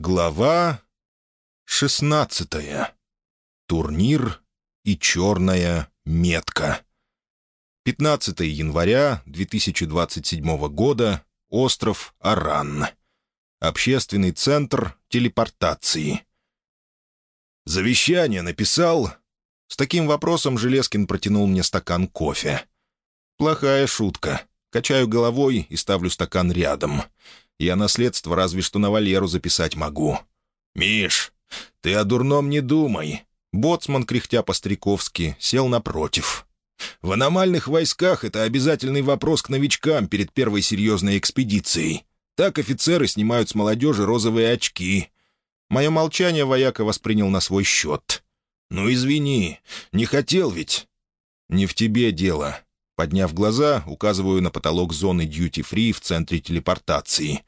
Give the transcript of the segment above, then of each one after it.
Глава шестнадцатая. Турнир и черная метка. 15 января 2027 года. Остров Аран. Общественный центр телепортации. «Завещание написал?» С таким вопросом Железкин протянул мне стакан кофе. «Плохая шутка. Качаю головой и ставлю стакан рядом. Я наследство разве что на Валеру записать могу. «Миш, ты о дурном не думай». Боцман, кряхтя по-стариковски, сел напротив. «В аномальных войсках это обязательный вопрос к новичкам перед первой серьезной экспедицией. Так офицеры снимают с молодежи розовые очки». Мое молчание вояка воспринял на свой счет. «Ну, извини, не хотел ведь». «Не в тебе дело. Подняв глаза, указываю на потолок зоны дьюти-фри в центре телепортации.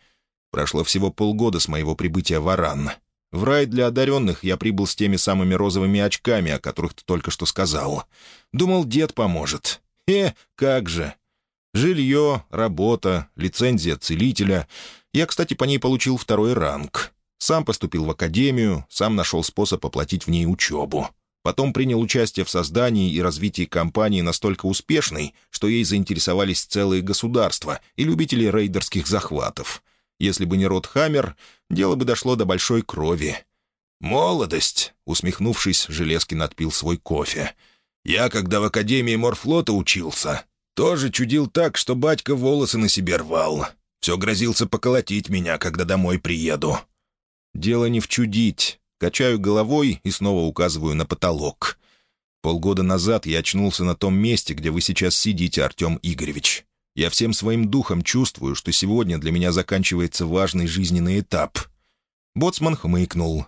Прошло всего полгода с моего прибытия в Аран. В рай для одаренных я прибыл с теми самыми розовыми очками, о которых ты только что сказал. Думал, дед поможет. Э, как же. Жилье, работа, лицензия целителя. Я, кстати, по ней получил второй ранг. Сам поступил в академию, сам нашел способ оплатить в ней учебу. Потом принял участие в создании и развитии компании настолько успешной, что ей заинтересовались целые государства и любители рейдерских захватов. Если бы не род Хаммер, дело бы дошло до большой крови. «Молодость!» — усмехнувшись, Железкин отпил свой кофе. «Я, когда в Академии морфлота учился, тоже чудил так, что батька волосы на себе рвал. Все грозился поколотить меня, когда домой приеду». «Дело не в чудить. Качаю головой и снова указываю на потолок. Полгода назад я очнулся на том месте, где вы сейчас сидите, Артем Игоревич. Я всем своим духом чувствую, что сегодня для меня заканчивается важный жизненный этап. Боцман хмыкнул.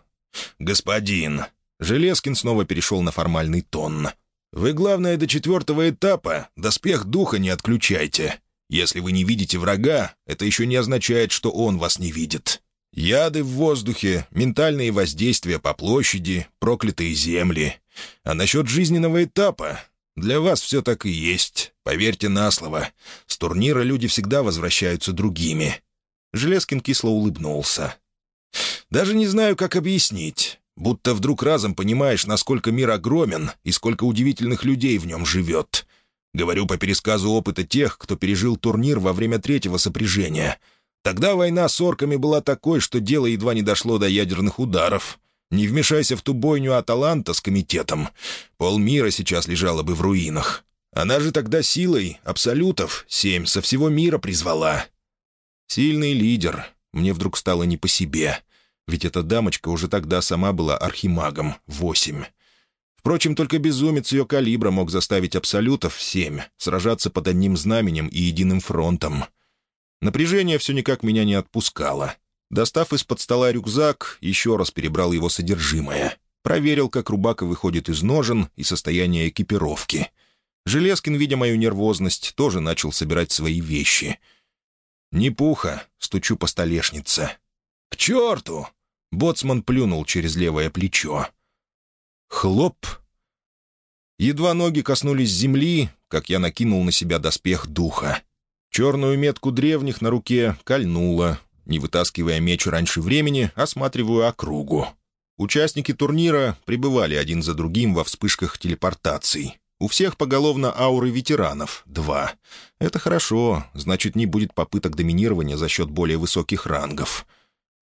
«Господин!» Железкин снова перешел на формальный тон. «Вы, главное, до четвертого этапа доспех духа не отключайте. Если вы не видите врага, это еще не означает, что он вас не видит. Яды в воздухе, ментальные воздействия по площади, проклятые земли. А насчет жизненного этапа? Для вас все так и есть, поверьте на слово. С турнира люди всегда возвращаются другими». Железкин кисло улыбнулся. «Даже не знаю, как объяснить. Будто вдруг разом понимаешь, насколько мир огромен и сколько удивительных людей в нем живет. Говорю по пересказу опыта тех, кто пережил турнир во время третьего сопряжения — Тогда война с орками была такой, что дело едва не дошло до ядерных ударов. Не вмешайся в ту бойню Аталанта с комитетом. Полмира сейчас лежало бы в руинах. Она же тогда силой абсолютов семь со всего мира призвала. Сильный лидер. Мне вдруг стало не по себе. Ведь эта дамочка уже тогда сама была архимагом, восемь. Впрочем, только безумец ее калибра мог заставить абсолютов семь сражаться под одним знаменем и единым фронтом — Напряжение все никак меня не отпускало. Достав из-под стола рюкзак, еще раз перебрал его содержимое. Проверил, как рубака выходит из ножен и состояние экипировки. Железкин, видя мою нервозность, тоже начал собирать свои вещи. «Не пуха», — стучу по столешнице. «К черту!» — боцман плюнул через левое плечо. Хлоп! Едва ноги коснулись земли, как я накинул на себя доспех духа. Черную метку древних на руке кольнула. Не вытаскивая меч раньше времени, осматриваю округу. Участники турнира пребывали один за другим во вспышках телепортаций. У всех поголовно ауры ветеранов — два. Это хорошо, значит, не будет попыток доминирования за счет более высоких рангов.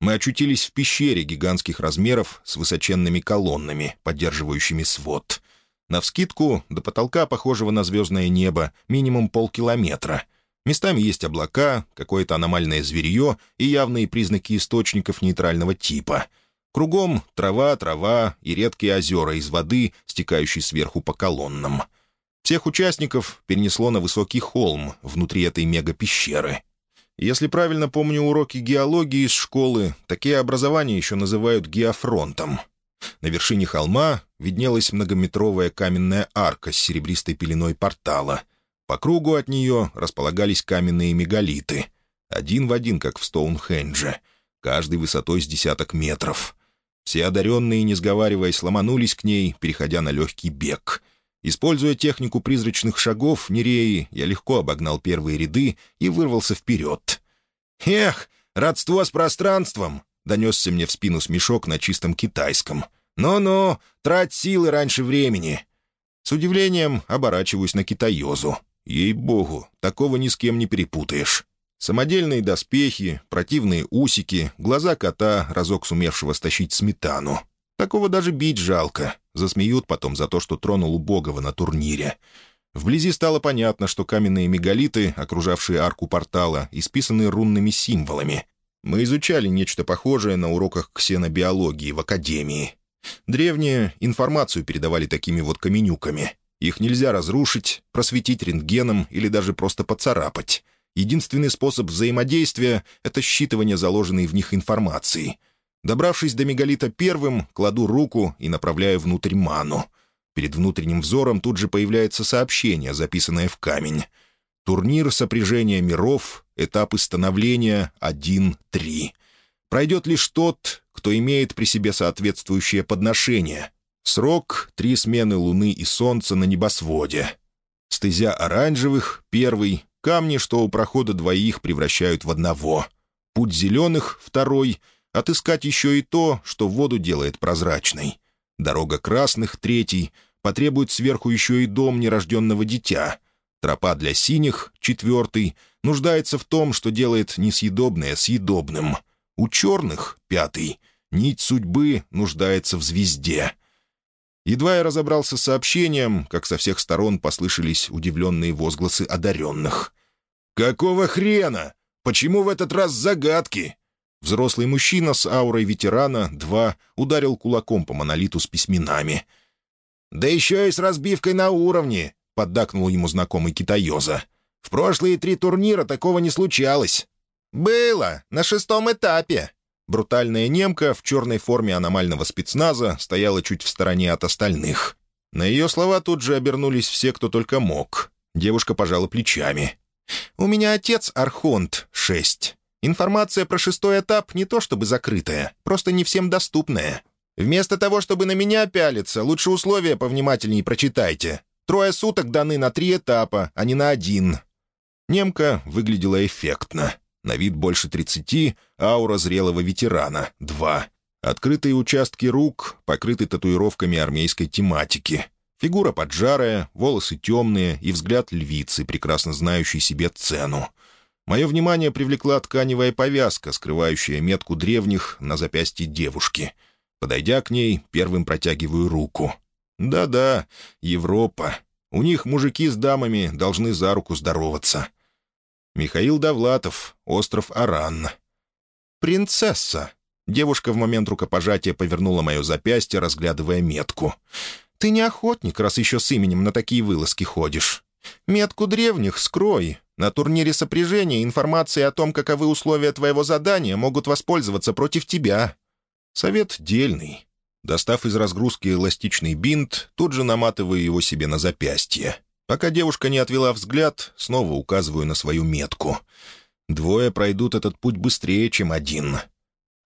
Мы очутились в пещере гигантских размеров с высоченными колоннами, поддерживающими свод. Навскидку, до потолка, похожего на звездное небо, минимум полкилометра — Местами есть облака, какое-то аномальное зверье и явные признаки источников нейтрального типа. Кругом трава, трава и редкие озера из воды, стекающие сверху по колоннам. Всех участников перенесло на высокий холм внутри этой мега-пещеры. Если правильно помню уроки геологии из школы, такие образования еще называют геофронтом. На вершине холма виднелась многометровая каменная арка с серебристой пеленой портала — по кругу от нее располагались каменные мегалиты. Один в один, как в Стоунхендже. Каждый высотой с десяток метров. Все одаренные, не сговариваясь, ломанулись к ней, переходя на легкий бег. Используя технику призрачных шагов Нереи, я легко обогнал первые ряды и вырвался вперед. «Эх, родство с пространством!» — донесся мне в спину смешок на чистом китайском. «Ну-ну, трать силы раньше времени». С удивлением оборачиваюсь на китаёзу. Ей-богу, такого ни с кем не перепутаешь. Самодельные доспехи, противные усики, глаза кота, разок сумевшего стащить сметану. Такого даже бить жалко. Засмеют потом за то, что тронул убогого на турнире. Вблизи стало понятно, что каменные мегалиты, окружавшие арку портала, исписаны рунными символами. Мы изучали нечто похожее на уроках ксенобиологии в Академии. Древние информацию передавали такими вот каменюками. Их нельзя разрушить, просветить рентгеном или даже просто поцарапать. Единственный способ взаимодействия — это считывание заложенной в них информации. Добравшись до мегалита первым, кладу руку и направляю внутрь ману. Перед внутренним взором тут же появляется сообщение, записанное в камень. Турнир сопряжения миров, этапы становления 1-3. Пройдет лишь тот, кто имеет при себе соответствующее подношение. Срок — три смены луны и солнца на небосводе. Стезя оранжевых — первый, Камни, что у прохода двоих, превращают в одного. Путь зеленых — второй. Отыскать еще и то, что воду делает прозрачной. Дорога красных — третий. Потребует сверху еще и дом нерожденного дитя. Тропа для синих — четвертый. Нуждается в том, что делает несъедобное съедобным. У черных — пятый. Нить судьбы нуждается в звезде. Едва я разобрался с сообщением, как со всех сторон послышались удивленные возгласы одаренных. «Какого хрена? Почему в этот раз загадки?» Взрослый мужчина с аурой ветерана, два, ударил кулаком по монолиту с письменами. «Да еще и с разбивкой на уровне», — поддакнул ему знакомый китаёза. «В прошлые три турнира такого не случалось». «Было, на шестом этапе», Брутальная немка в черной форме аномального спецназа стояла чуть в стороне от остальных. На ее слова тут же обернулись все, кто только мог. Девушка пожала плечами. «У меня отец Архонт, шесть. Информация про шестой этап не то чтобы закрытая, просто не всем доступная. Вместо того, чтобы на меня пялиться, лучше условия повнимательнее прочитайте. Трое суток даны на три этапа, а не на один». Немка выглядела эффектно. На вид больше тридцати, аура зрелого ветерана — два. Открытые участки рук покрыты татуировками армейской тематики. Фигура поджарая, волосы темные и взгляд львицы, прекрасно знающей себе цену. Мое внимание привлекла тканевая повязка, скрывающая метку древних на запястье девушки. Подойдя к ней, первым протягиваю руку. «Да-да, Европа. У них мужики с дамами должны за руку здороваться». Михаил Довлатов, остров Аран. «Принцесса!» Девушка в момент рукопожатия повернула мое запястье, разглядывая метку. «Ты не охотник, раз еще с именем на такие вылазки ходишь. Метку древних скрой. На турнире сопряжения информация о том, каковы условия твоего задания, могут воспользоваться против тебя». Совет дельный. Достав из разгрузки эластичный бинт, тут же наматываю его себе на запястье. Пока девушка не отвела взгляд, снова указываю на свою метку. Двое пройдут этот путь быстрее, чем один.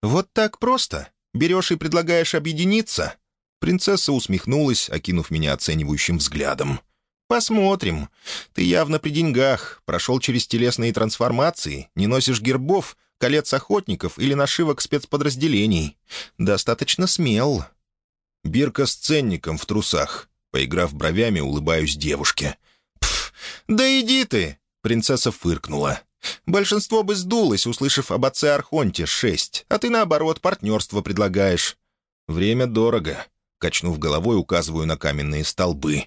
«Вот так просто? Берешь и предлагаешь объединиться?» Принцесса усмехнулась, окинув меня оценивающим взглядом. «Посмотрим. Ты явно при деньгах, прошел через телесные трансформации, не носишь гербов, колец охотников или нашивок спецподразделений. Достаточно смел». Бирка с ценником в трусах. Поиграв бровями, улыбаюсь девушке. «Пф, да иди ты!» — принцесса фыркнула. «Большинство бы сдулось, услышав об отце Архонте шесть, а ты, наоборот, партнерство предлагаешь». «Время дорого», — качнув головой, указываю на каменные столбы.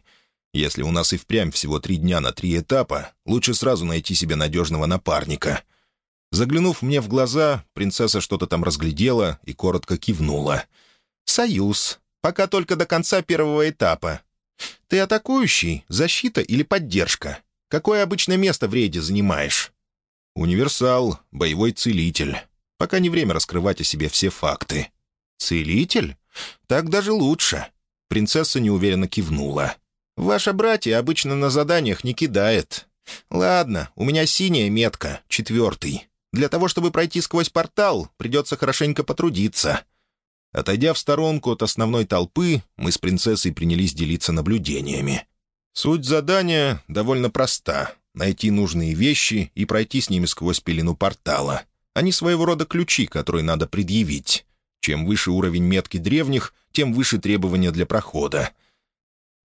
«Если у нас и впрямь всего три дня на три этапа, лучше сразу найти себе надежного напарника». Заглянув мне в глаза, принцесса что-то там разглядела и коротко кивнула. «Союз. Пока только до конца первого этапа. «Ты атакующий, защита или поддержка? Какое обычное место в рейде занимаешь?» «Универсал, боевой целитель. Пока не время раскрывать о себе все факты». «Целитель? Так даже лучше». Принцесса неуверенно кивнула. «Ваша братья обычно на заданиях не кидает. Ладно, у меня синяя метка, четвертый. Для того, чтобы пройти сквозь портал, придется хорошенько потрудиться. Отойдя в сторонку от основной толпы, мы с принцессой принялись делиться наблюдениями. Суть задания довольно проста — найти нужные вещи и пройти с ними сквозь пелену портала. Они своего рода ключи, которые надо предъявить. Чем выше уровень метки древних, тем выше требования для прохода.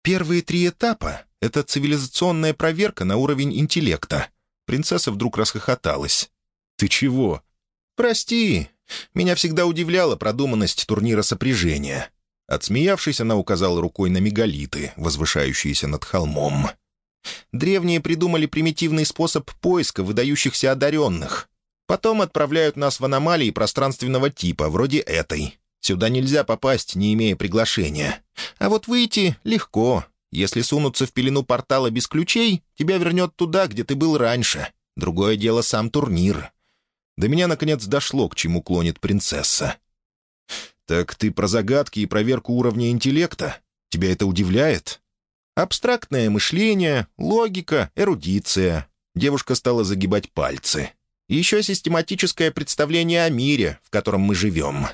Первые три этапа — это цивилизационная проверка на уровень интеллекта. Принцесса вдруг расхохоталась. «Ты чего?» «Прости. Меня всегда удивляла продуманность турнира сопряжения». Отсмеявшись, она указала рукой на мегалиты, возвышающиеся над холмом. «Древние придумали примитивный способ поиска выдающихся одаренных. Потом отправляют нас в аномалии пространственного типа, вроде этой. Сюда нельзя попасть, не имея приглашения. А вот выйти легко. Если сунуться в пелену портала без ключей, тебя вернет туда, где ты был раньше. Другое дело сам турнир. До меня, наконец, дошло, к чему клонит принцесса. «Так ты про загадки и проверку уровня интеллекта? Тебя это удивляет?» «Абстрактное мышление, логика, эрудиция». Девушка стала загибать пальцы. «Еще систематическое представление о мире, в котором мы живем.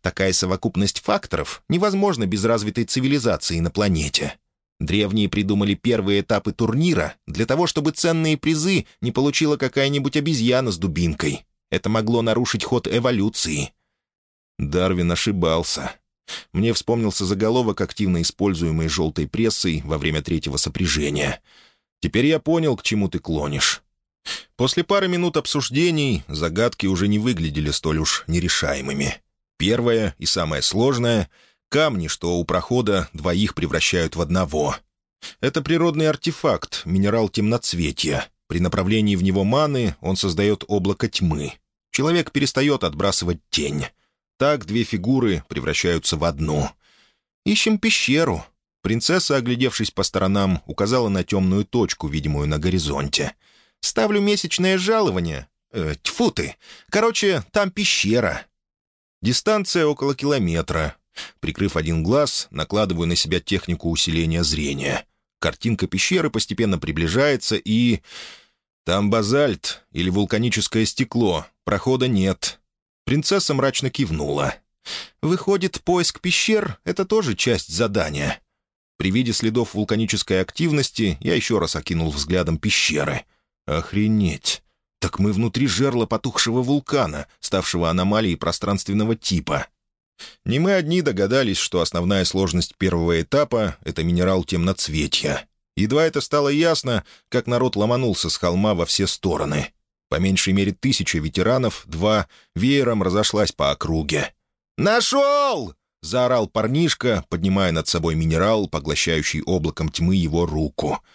Такая совокупность факторов невозможна без развитой цивилизации на планете. Древние придумали первые этапы турнира для того, чтобы ценные призы не получила какая-нибудь обезьяна с дубинкой. Это могло нарушить ход эволюции. Дарвин ошибался. Мне вспомнился заголовок, активно используемый желтой прессой во время третьего сопряжения. Теперь я понял, к чему ты клонишь. После пары минут обсуждений загадки уже не выглядели столь уж нерешаемыми. Первое и самое сложное — камни, что у прохода двоих превращают в одного. Это природный артефакт, минерал темноцветия. При направлении в него маны он создает облако тьмы. Человек перестает отбрасывать тень. Так две фигуры превращаются в одну. «Ищем пещеру». Принцесса, оглядевшись по сторонам, указала на темную точку, видимую на горизонте. «Ставлю месячное жалование. Э, тьфу ты! Короче, там пещера. Дистанция около километра. Прикрыв один глаз, накладываю на себя технику усиления зрения. Картинка пещеры постепенно приближается и... Там базальт или вулканическое стекло. Прохода нет. Принцесса мрачно кивнула. «Выходит, поиск пещер — это тоже часть задания». При виде следов вулканической активности я еще раз окинул взглядом пещеры. «Охренеть! Так мы внутри жерла потухшего вулкана, ставшего аномалией пространственного типа. Не мы одни догадались, что основная сложность первого этапа — это минерал темноцветья. Едва это стало ясно, как народ ломанулся с холма во все стороны. По меньшей мере тысяча ветеранов, два, веером разошлась по округе. «Нашел!» — заорал парнишка, поднимая над собой минерал, поглощающий облаком тьмы его руку —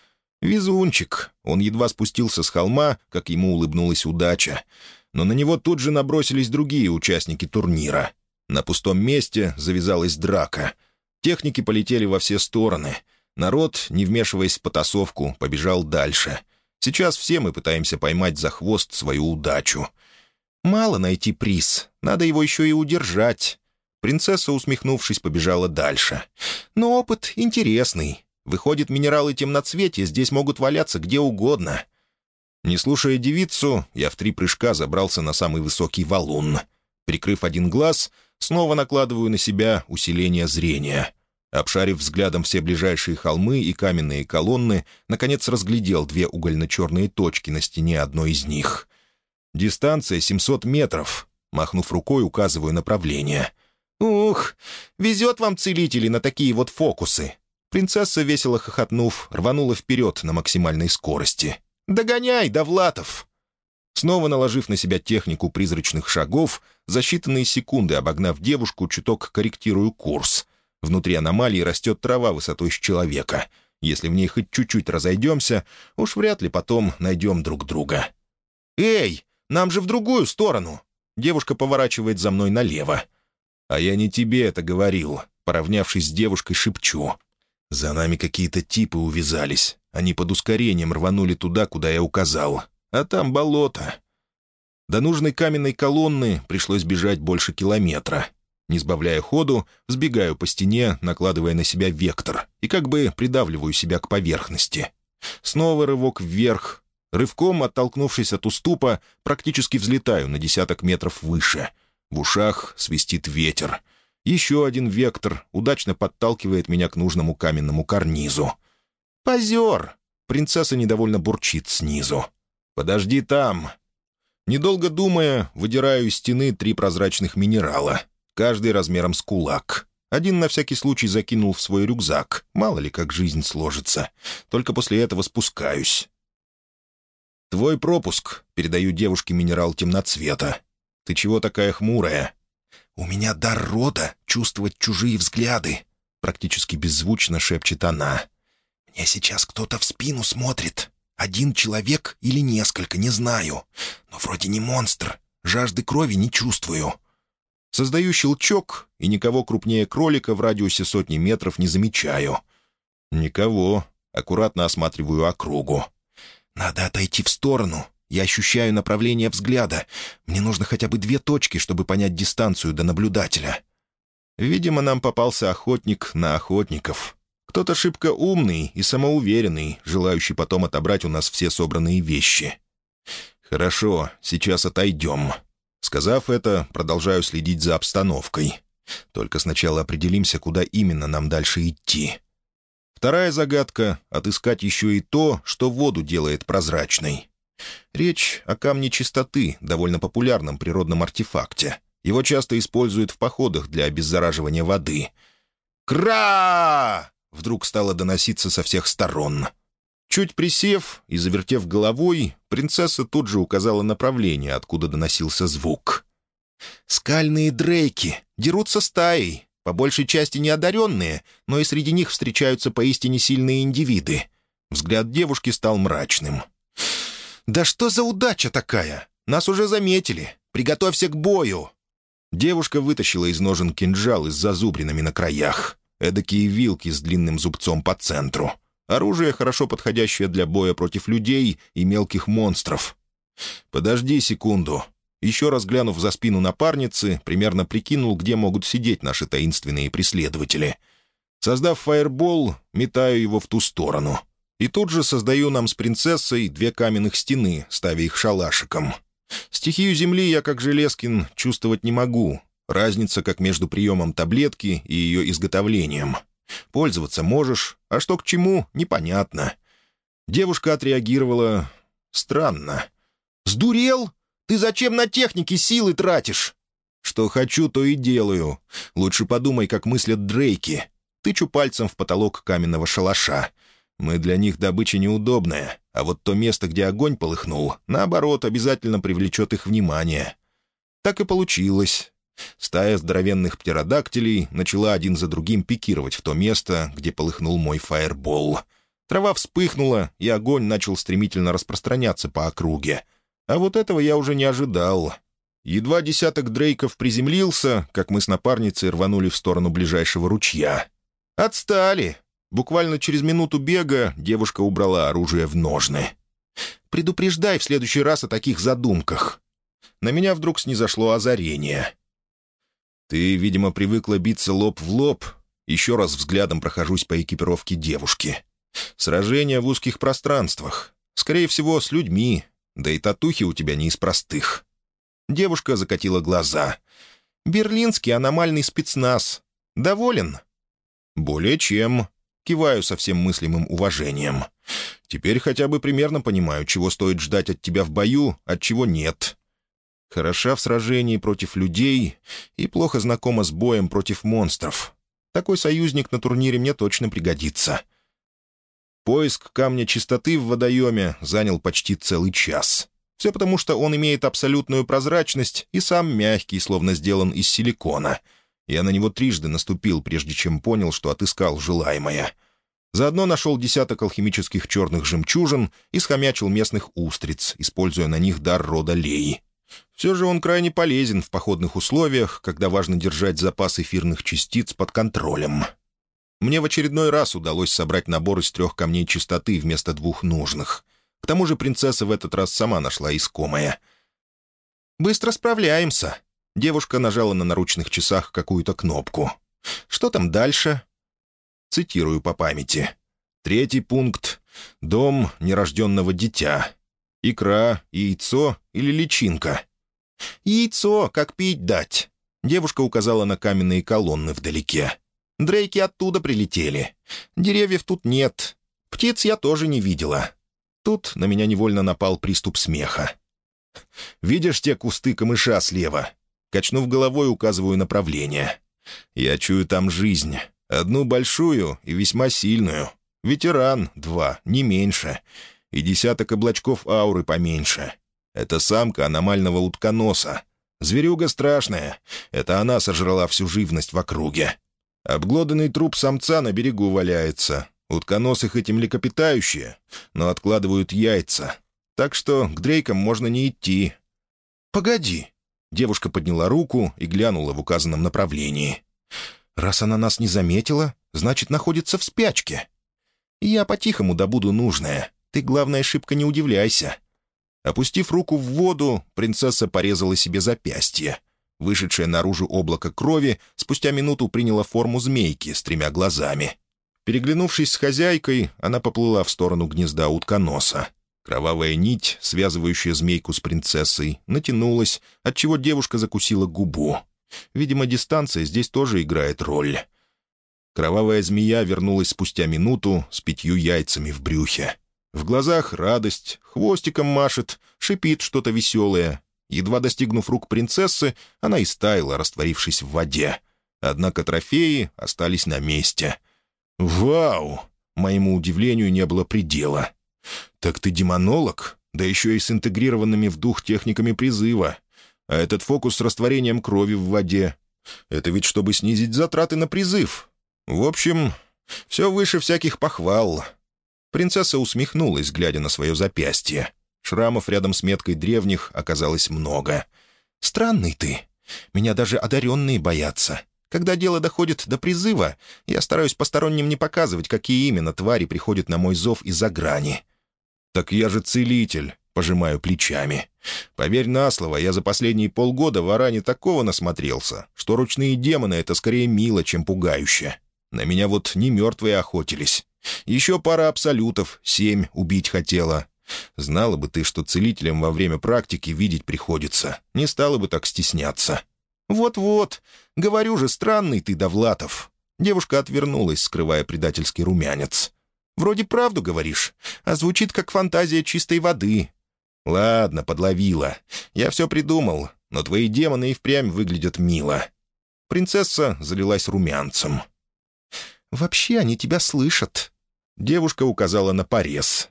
Везунчик. Он едва спустился с холма, как ему улыбнулась удача. Но на него тут же набросились другие участники турнира. На пустом месте завязалась драка. Техники полетели во все стороны. Народ, не вмешиваясь в потасовку, побежал дальше. Сейчас все мы пытаемся поймать за хвост свою удачу. Мало найти приз, надо его еще и удержать. Принцесса, усмехнувшись, побежала дальше. Но опыт интересный. Выходит, минералы темноцветия здесь могут валяться где угодно. Не слушая девицу, я в три прыжка забрался на самый высокий валун. Прикрыв один глаз, снова накладываю на себя усиление зрения. Обшарив взглядом все ближайшие холмы и каменные колонны, наконец разглядел две угольно-черные точки на стене одной из них. Дистанция 700 метров. Махнув рукой, указываю направление. «Ух, везет вам, целители, на такие вот фокусы!» Принцесса, весело хохотнув, рванула вперед на максимальной скорости. «Догоняй, Довлатов!» Снова наложив на себя технику призрачных шагов, за считанные секунды обогнав девушку, чуток корректирую курс. Внутри аномалии растет трава высотой с человека. Если в ней хоть чуть-чуть разойдемся, уж вряд ли потом найдем друг друга. «Эй, нам же в другую сторону!» Девушка поворачивает за мной налево. «А я не тебе это говорил», — поравнявшись с девушкой, шепчу. За нами какие-то типы увязались. Они под ускорением рванули туда, куда я указал. А там болото. До нужной каменной колонны пришлось бежать больше километра. Не сбавляя ходу, сбегаю по стене, накладывая на себя вектор, и как бы придавливаю себя к поверхности. Снова рывок вверх. Рывком, оттолкнувшись от уступа, практически взлетаю на десяток метров выше. В ушах свистит ветер — еще один вектор удачно подталкивает меня к нужному каменному карнизу. «Позер!» — принцесса недовольно бурчит снизу. «Подожди там!» Недолго думая, выдираю из стены три прозрачных минерала, каждый размером с кулак. Один на всякий случай закинул в свой рюкзак, мало ли как жизнь сложится. Только после этого спускаюсь. «Твой пропуск», — передаю девушке минерал темноцвета. «Ты чего такая хмурая?» «У меня дар рода чувствовать чужие взгляды», — практически беззвучно шепчет она. «Мне сейчас кто-то в спину смотрит. Один человек или несколько, не знаю. Но вроде не монстр. Жажды крови не чувствую». Создаю щелчок, и никого крупнее кролика в радиусе сотни метров не замечаю. «Никого». Аккуратно осматриваю округу. «Надо отойти в сторону. Я ощущаю направление взгляда. Мне нужно хотя бы две точки, чтобы понять дистанцию до наблюдателя». Видимо, нам попался охотник на охотников. Кто-то шибко умный и самоуверенный, желающий потом отобрать у нас все собранные вещи. «Хорошо, сейчас отойдем». Сказав это, продолжаю следить за обстановкой. Только сначала определимся, куда именно нам дальше идти. Вторая загадка — отыскать еще и то, что воду делает прозрачной. Речь о камне чистоты, довольно популярном природном артефакте. Его часто используют в походах для обеззараживания воды. «Кра!» — вдруг стало доноситься со всех сторон. Чуть присев и завертев головой, принцесса тут же указала направление, откуда доносился звук. «Скальные дрейки дерутся стаей, по большей части неодаренные, но и среди них встречаются поистине сильные индивиды». Взгляд девушки стал мрачным. «Да что за удача такая? Нас уже заметили. Приготовься к бою!» Девушка вытащила из ножен кинжал с зазубринами на краях. Эдакие вилки с длинным зубцом по центру. Оружие, хорошо подходящее для боя против людей и мелких монстров. «Подожди секунду». Еще раз глянув за спину напарницы, примерно прикинул, где могут сидеть наши таинственные преследователи. Создав фаербол, метаю его в ту сторону — и тут же создаю нам с принцессой две каменных стены, ставя их шалашиком. Стихию земли я, как Железкин, чувствовать не могу. Разница как между приемом таблетки и ее изготовлением. Пользоваться можешь, а что к чему — непонятно. Девушка отреагировала странно. «Сдурел? Ты зачем на технике силы тратишь?» «Что хочу, то и делаю. Лучше подумай, как мыслят Дрейки». Тычу пальцем в потолок каменного шалаша. Мы для них добыча неудобная, а вот то место, где огонь полыхнул, наоборот, обязательно привлечет их внимание. Так и получилось. Стая здоровенных птеродактилей начала один за другим пикировать в то место, где полыхнул мой фаербол. Трава вспыхнула, и огонь начал стремительно распространяться по округе. А вот этого я уже не ожидал. Едва десяток дрейков приземлился, как мы с напарницей рванули в сторону ближайшего ручья. «Отстали!» Буквально через минуту бега девушка убрала оружие в ножны. «Предупреждай в следующий раз о таких задумках». На меня вдруг снизошло озарение. «Ты, видимо, привыкла биться лоб в лоб. Еще раз взглядом прохожусь по экипировке девушки. Сражения в узких пространствах. Скорее всего, с людьми. Да и татухи у тебя не из простых». Девушка закатила глаза. «Берлинский аномальный спецназ. Доволен?» «Более чем. Киваю со всем мыслимым уважением. Теперь хотя бы примерно понимаю, чего стоит ждать от тебя в бою, от чего нет. Хороша в сражении против людей и плохо знакома с боем против монстров. Такой союзник на турнире мне точно пригодится. Поиск камня чистоты в водоеме занял почти целый час. Все потому, что он имеет абсолютную прозрачность и сам мягкий, словно сделан из силикона — я на него трижды наступил, прежде чем понял, что отыскал желаемое. Заодно нашел десяток алхимических черных жемчужин и схомячил местных устриц, используя на них дар рода Леи. Все же он крайне полезен в походных условиях, когда важно держать запас эфирных частиц под контролем. Мне в очередной раз удалось собрать набор из трех камней чистоты вместо двух нужных. К тому же принцесса в этот раз сама нашла искомое. «Быстро справляемся», Девушка нажала на наручных часах какую-то кнопку. «Что там дальше?» Цитирую по памяти. Третий пункт — дом нерожденного дитя. Икра, яйцо или личинка. «Яйцо, как пить дать?» Девушка указала на каменные колонны вдалеке. «Дрейки оттуда прилетели. Деревьев тут нет. Птиц я тоже не видела». Тут на меня невольно напал приступ смеха. Видишь те кусты камыша слева? Качнув головой, указываю направление. Я чую там жизнь. Одну большую и весьма сильную. Ветеран, два, не меньше. И десяток облачков ауры поменьше. Это самка аномального утконоса. Зверюга страшная. Это она сожрала всю живность в округе. Обглоданный труп самца на берегу валяется. Утконосы хоть и млекопитающие, но откладывают яйца. Так что к Дрейкам можно не идти. «Погоди!» Девушка подняла руку и глянула в указанном направлении. «Раз она нас не заметила, значит, находится в спячке. Я по-тихому добуду нужное. Ты, главное, шибко не удивляйся». Опустив руку в воду, принцесса порезала себе запястье. Вышедшее наружу облако крови спустя минуту приняло форму змейки с тремя глазами. Переглянувшись с хозяйкой, она поплыла в сторону гнезда утконоса. Кровавая нить, связывающая змейку с принцессой, натянулась, отчего девушка закусила губу. Видимо, дистанция здесь тоже играет роль. Кровавая змея вернулась спустя минуту с пятью яйцами в брюхе. В глазах радость, хвостиком машет, шипит что-то веселое. Едва достигнув рук принцессы, она и стаяла, растворившись в воде. Однако трофеи остались на месте. «Вау!» Моему удивлению не было предела. «Так ты демонолог? Да еще и с интегрированными в дух техниками призыва. А этот фокус с растворением крови в воде. Это ведь чтобы снизить затраты на призыв. В общем, все выше всяких похвал. Принцесса усмехнулась, глядя на свое запястье. Шрамов рядом с меткой древних оказалось много. «Странный ты. Меня даже одаренные боятся. Когда дело доходит до призыва, я стараюсь посторонним не показывать, какие именно твари приходят на мой зов из-за грани». «Так я же целитель», — пожимаю плечами. «Поверь на слово, я за последние полгода в Аране такого насмотрелся, что ручные демоны — это скорее мило, чем пугающе. На меня вот не мертвые охотились. Еще пара абсолютов, семь убить хотела. Знала бы ты, что целителям во время практики видеть приходится. Не стала бы так стесняться». «Вот-вот. Говорю же, странный ты, Довлатов». Девушка отвернулась, скрывая предательский румянец. «Вроде правду говоришь, а звучит как фантазия чистой воды». «Ладно, подловила. Я все придумал, но твои демоны и впрямь выглядят мило». Принцесса залилась румянцем. «Вообще они тебя слышат», Девушка указала на порез.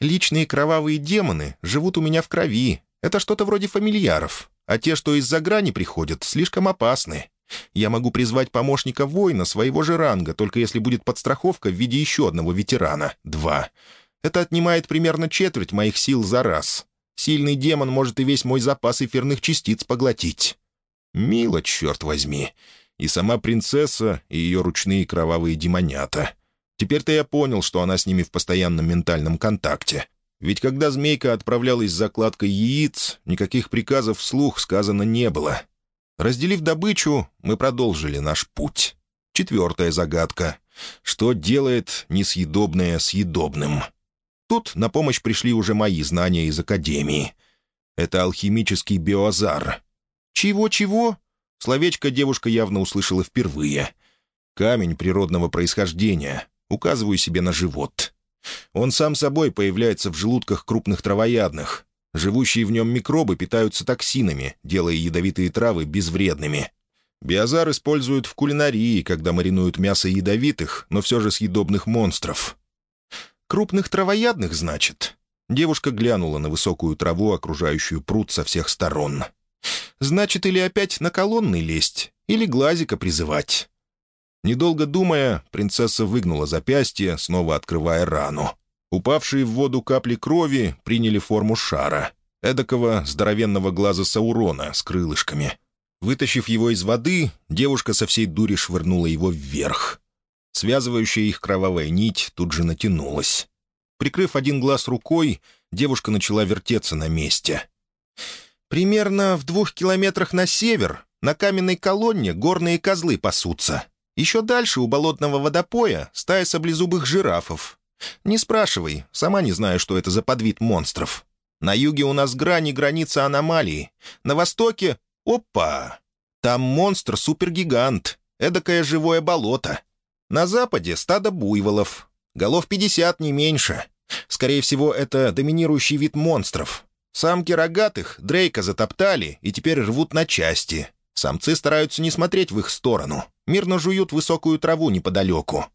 «Личные кровавые демоны живут у меня в крови. Это что-то вроде фамильяров. А те, что из-за грани приходят, слишком опасны. Я могу призвать помощника воина своего же ранга, только если будет подстраховка в виде еще одного ветерана. Два. Это отнимает примерно четверть моих сил за раз. Сильный демон может и весь мой запас эфирных частиц поглотить. Мило, черт возьми. И сама принцесса, и ее ручные кровавые демонята. Теперь-то я понял, что она с ними в постоянном ментальном контакте. Ведь когда змейка отправлялась с закладкой яиц, никаких приказов вслух сказано не было. Разделив добычу, мы продолжили наш путь. Четвертая загадка. Что делает несъедобное съедобным? Тут на помощь пришли уже мои знания из Академии. Это алхимический биоазар. Чего-чего? Словечко девушка явно услышала впервые. Камень природного происхождения, Указываю себе на живот. Он сам собой появляется в желудках крупных травоядных. Живущие в нем микробы питаются токсинами, делая ядовитые травы безвредными. Биозар используют в кулинарии, когда маринуют мясо ядовитых, но все же съедобных монстров. «Крупных травоядных, значит?» Девушка глянула на высокую траву, окружающую пруд со всех сторон. «Значит, или опять на колонны лезть, или глазика призывать. Недолго думая, принцесса выгнула запястье, снова открывая рану. Упавшие в воду капли крови приняли форму шара, эдакого здоровенного глаза Саурона с крылышками. Вытащив его из воды, девушка со всей дури швырнула его вверх. Связывающая их кровавая нить тут же натянулась. Прикрыв один глаз рукой, девушка начала вертеться на месте. «Примерно в двух километрах на север на каменной колонне горные козлы пасутся», еще дальше у болотного водопоя стая саблезубых жирафов. Не спрашивай, сама не знаю, что это за подвид монстров. На юге у нас грани граница аномалии. На востоке — опа! Там монстр-супергигант, эдакое живое болото. На западе — стадо буйволов. Голов 50, не меньше. Скорее всего, это доминирующий вид монстров. Самки рогатых Дрейка затоптали и теперь рвут на части. Самцы стараются не смотреть в их сторону. Мирно жуют высокую траву неподалеку.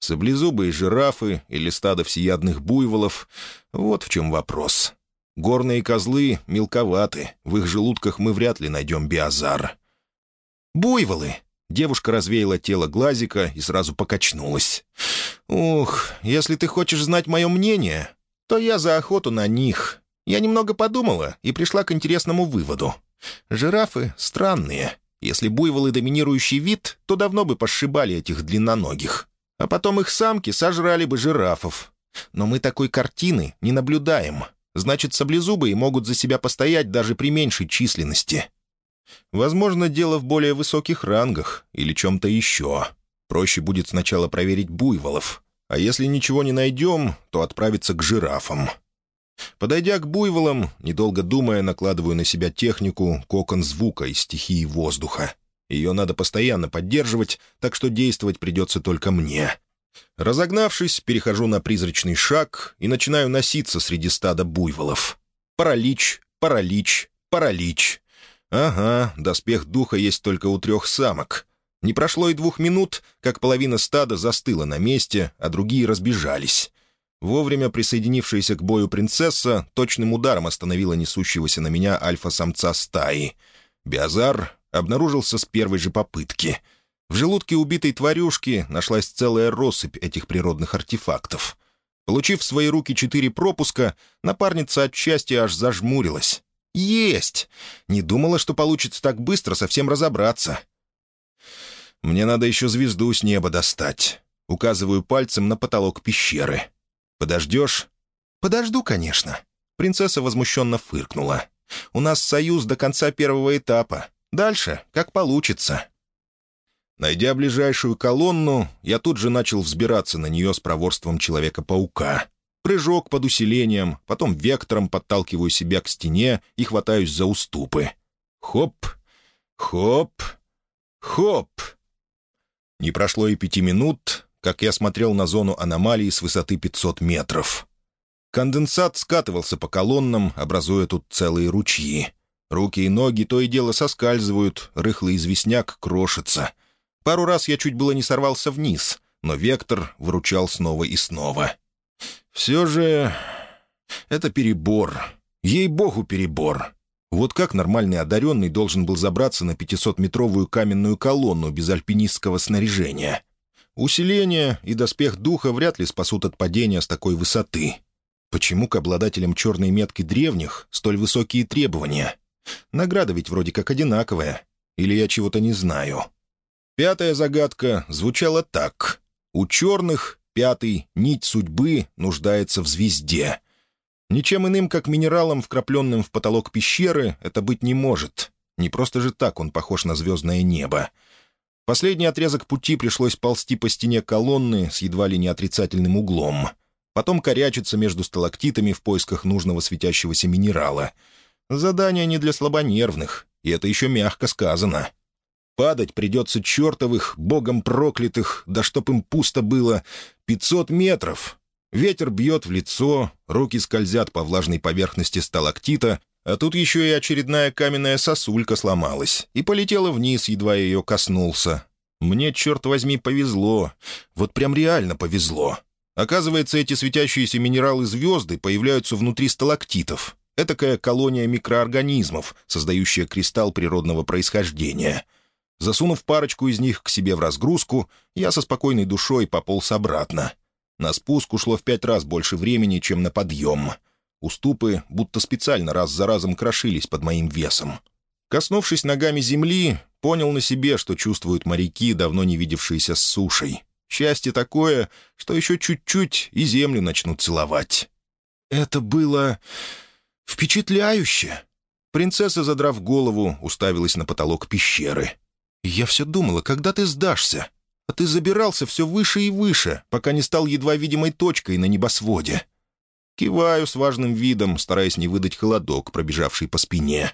Саблезубые жирафы или стадо всеядных буйволов — вот в чем вопрос. Горные козлы мелковаты, в их желудках мы вряд ли найдем биозар. «Буйволы!» — девушка развеяла тело глазика и сразу покачнулась. «Ух, если ты хочешь знать мое мнение, то я за охоту на них. Я немного подумала и пришла к интересному выводу. Жирафы странные. Если буйволы — доминирующий вид, то давно бы пошибали этих длинноногих. А потом их самки сожрали бы жирафов. Но мы такой картины не наблюдаем. Значит, саблезубые могут за себя постоять даже при меньшей численности. Возможно, дело в более высоких рангах или чем-то еще. Проще будет сначала проверить буйволов. А если ничего не найдем, то отправиться к жирафам. Подойдя к буйволам, недолго думая, накладываю на себя технику кокон звука из стихии воздуха. Ее надо постоянно поддерживать, так что действовать придется только мне. Разогнавшись, перехожу на призрачный шаг и начинаю носиться среди стада буйволов. Паралич, паралич, паралич. Ага, доспех духа есть только у трех самок. Не прошло и двух минут, как половина стада застыла на месте, а другие разбежались. Вовремя присоединившаяся к бою принцесса точным ударом остановила несущегося на меня альфа-самца стаи. Биозар обнаружился с первой же попытки. В желудке убитой тварюшки нашлась целая россыпь этих природных артефактов. Получив в свои руки четыре пропуска, напарница от счастья аж зажмурилась. «Есть! Не думала, что получится так быстро совсем разобраться». «Мне надо еще звезду с неба достать». Указываю пальцем на потолок пещеры. «Подождешь?» «Подожду, конечно». Принцесса возмущенно фыркнула. «У нас союз до конца первого этапа. Дальше, как получится». Найдя ближайшую колонну, я тут же начал взбираться на нее с проворством Человека-паука. Прыжок под усилением, потом вектором подталкиваю себя к стене и хватаюсь за уступы. Хоп, хоп, хоп. Не прошло и пяти минут, как я смотрел на зону аномалии с высоты 500 метров. Конденсат скатывался по колоннам, образуя тут целые ручьи. Руки и ноги то и дело соскальзывают, рыхлый известняк крошится. Пару раз я чуть было не сорвался вниз, но вектор выручал снова и снова. Все же... это перебор. Ей-богу, перебор. Вот как нормальный одаренный должен был забраться на 500-метровую каменную колонну без альпинистского снаряжения? Усиление и доспех духа вряд ли спасут от падения с такой высоты. Почему к обладателям черной метки древних столь высокие требования? Награда ведь вроде как одинаковая. Или я чего-то не знаю. Пятая загадка звучала так. У черных пятый нить судьбы нуждается в звезде. Ничем иным, как минералом, вкрапленным в потолок пещеры, это быть не может. Не просто же так он похож на звездное небо. Последний отрезок пути пришлось ползти по стене колонны с едва ли не отрицательным углом. Потом корячиться между сталактитами в поисках нужного светящегося минерала — Задание не для слабонервных, и это еще мягко сказано. Падать придется чертовых, богом проклятых, да чтоб им пусто было, пятьсот метров. Ветер бьет в лицо, руки скользят по влажной поверхности сталактита, а тут еще и очередная каменная сосулька сломалась и полетела вниз, едва ее коснулся. Мне, черт возьми, повезло. Вот прям реально повезло. Оказывается, эти светящиеся минералы-звезды появляются внутри сталактитов. Этакая колония микроорганизмов, создающая кристалл природного происхождения. Засунув парочку из них к себе в разгрузку, я со спокойной душой пополз обратно. На спуск ушло в пять раз больше времени, чем на подъем. Уступы будто специально раз за разом крошились под моим весом. Коснувшись ногами земли, понял на себе, что чувствуют моряки, давно не видевшиеся с сушей. Счастье такое, что еще чуть-чуть и землю начнут целовать. Это было «Впечатляюще!» Принцесса, задрав голову, уставилась на потолок пещеры. «Я все думала, когда ты сдашься? А ты забирался все выше и выше, пока не стал едва видимой точкой на небосводе». Киваю с важным видом, стараясь не выдать холодок, пробежавший по спине.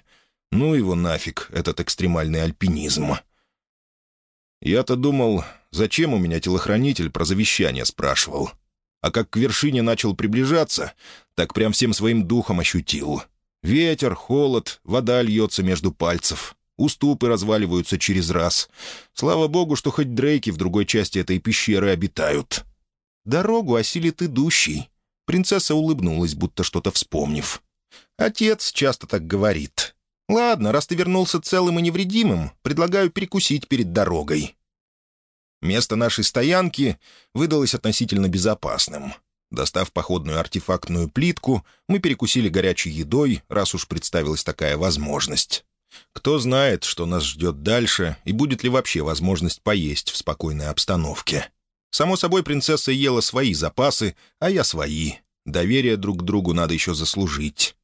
Ну его нафиг, этот экстремальный альпинизм. Я-то думал, зачем у меня телохранитель про завещание спрашивал а как к вершине начал приближаться, так прям всем своим духом ощутил. Ветер, холод, вода льется между пальцев. Уступы разваливаются через раз. Слава богу, что хоть дрейки в другой части этой пещеры обитают. Дорогу осилит идущий. Принцесса улыбнулась, будто что-то вспомнив. Отец часто так говорит. «Ладно, раз ты вернулся целым и невредимым, предлагаю перекусить перед дорогой». Место нашей стоянки выдалось относительно безопасным. Достав походную артефактную плитку, мы перекусили горячей едой, раз уж представилась такая возможность. Кто знает, что нас ждет дальше, и будет ли вообще возможность поесть в спокойной обстановке. Само собой, принцесса ела свои запасы, а я свои. Доверие друг к другу надо еще заслужить.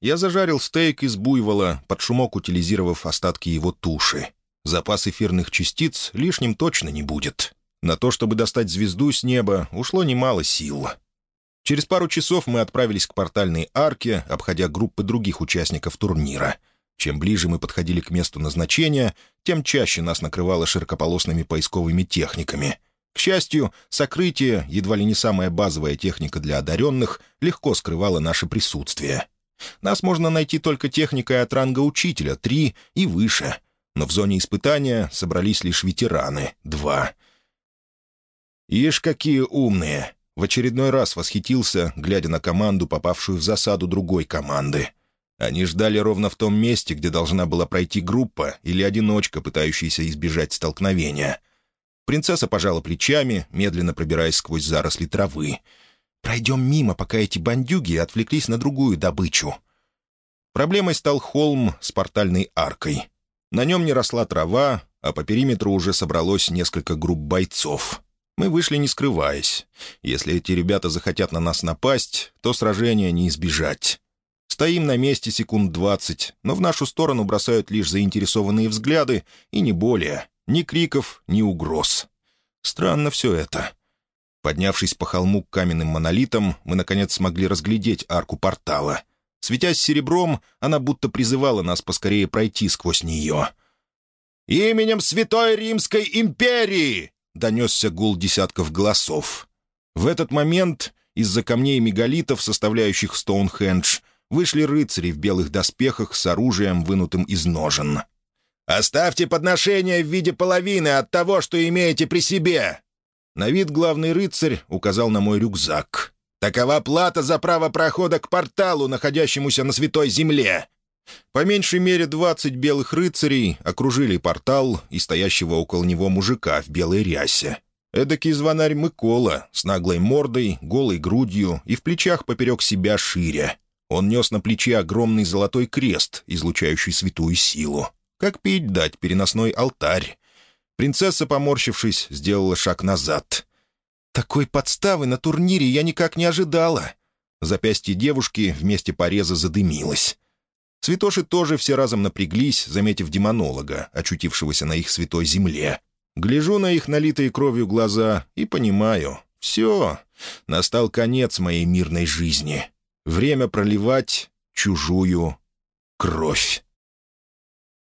Я зажарил стейк из буйвола, под шумок утилизировав остатки его туши. Запас эфирных частиц лишним точно не будет. На то, чтобы достать звезду с неба, ушло немало сил. Через пару часов мы отправились к портальной арке, обходя группы других участников турнира — чем ближе мы подходили к месту назначения, тем чаще нас накрывало широкополосными поисковыми техниками. К счастью, сокрытие, едва ли не самая базовая техника для одаренных, легко скрывало наше присутствие. Нас можно найти только техникой от ранга учителя, три и выше. Но в зоне испытания собрались лишь ветераны, два. «Ишь, какие умные!» В очередной раз восхитился, глядя на команду, попавшую в засаду другой команды — они ждали ровно в том месте, где должна была пройти группа или одиночка, пытающаяся избежать столкновения. Принцесса пожала плечами, медленно пробираясь сквозь заросли травы. «Пройдем мимо, пока эти бандюги отвлеклись на другую добычу». Проблемой стал холм с портальной аркой. На нем не росла трава, а по периметру уже собралось несколько групп бойцов. Мы вышли не скрываясь. Если эти ребята захотят на нас напасть, то сражения не избежать. Стоим на месте секунд двадцать, но в нашу сторону бросают лишь заинтересованные взгляды, и не более. Ни криков, ни угроз. Странно все это. Поднявшись по холму к каменным монолитам, мы, наконец, смогли разглядеть арку портала. Светясь серебром, она будто призывала нас поскорее пройти сквозь нее. «Именем Святой Римской империи!» — донесся гул десятков голосов. В этот момент из-за камней мегалитов, составляющих Стоунхендж, вышли рыцари в белых доспехах с оружием, вынутым из ножен. «Оставьте подношение в виде половины от того, что имеете при себе!» На вид главный рыцарь указал на мой рюкзак. «Такова плата за право прохода к порталу, находящемуся на Святой Земле!» По меньшей мере двадцать белых рыцарей окружили портал и стоящего около него мужика в белой рясе. Эдакий звонарь Микола с наглой мордой, голой грудью и в плечах поперек себя шире. Он нес на плече огромный золотой крест, излучающий святую силу. Как пить дать переносной алтарь. Принцесса, поморщившись, сделала шаг назад. «Такой подставы на турнире я никак не ожидала!» Запястье девушки вместе пореза задымилось. Святоши тоже все разом напряглись, заметив демонолога, очутившегося на их святой земле. Гляжу на их налитые кровью глаза и понимаю. Все, настал конец моей мирной жизни. Время проливать чужую кровь.